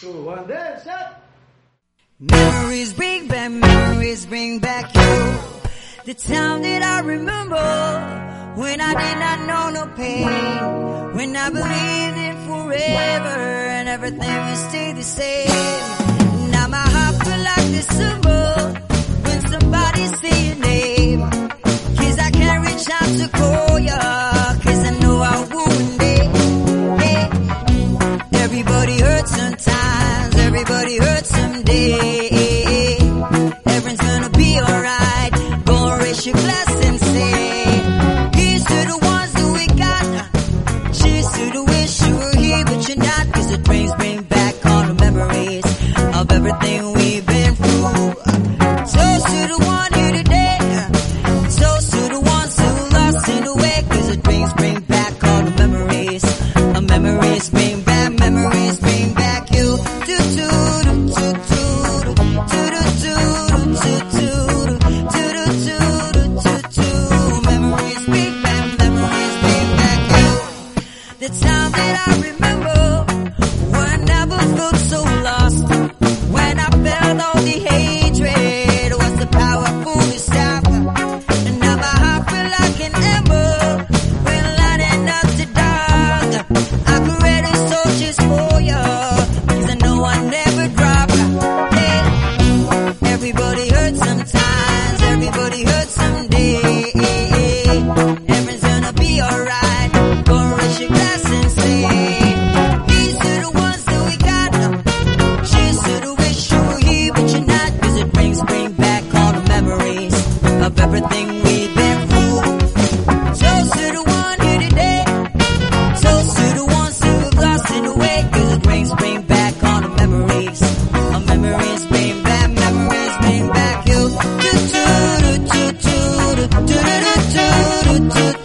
two, one, dance, shut. Memories bring back, memories bring back you. The time that I remember when I did not know no pain. When I believed in forever and everything would stay the same. Now my heart feel like December when somebody say your name. Cause I can't reach out to call ya. Everybody hurts someday. Everyone's gonna be alright. Gonna raise your glass and say, Here's to the ones that we got. Cheers to the wish you were here, but you're not. Cause it brings, bring back all the memories of everything we've been through. So to the one here today. so to the ones who lost in the way. Cause it brings, bring back all the memories. Our memories bring back memories. the time that I remember when I felt so lost, when I felt all the hatred was the powerful stop. And now my heart feel like an ember when the dark. I could ready soldiers for ya, I know I never drop. Everybody hurts sometimes. comes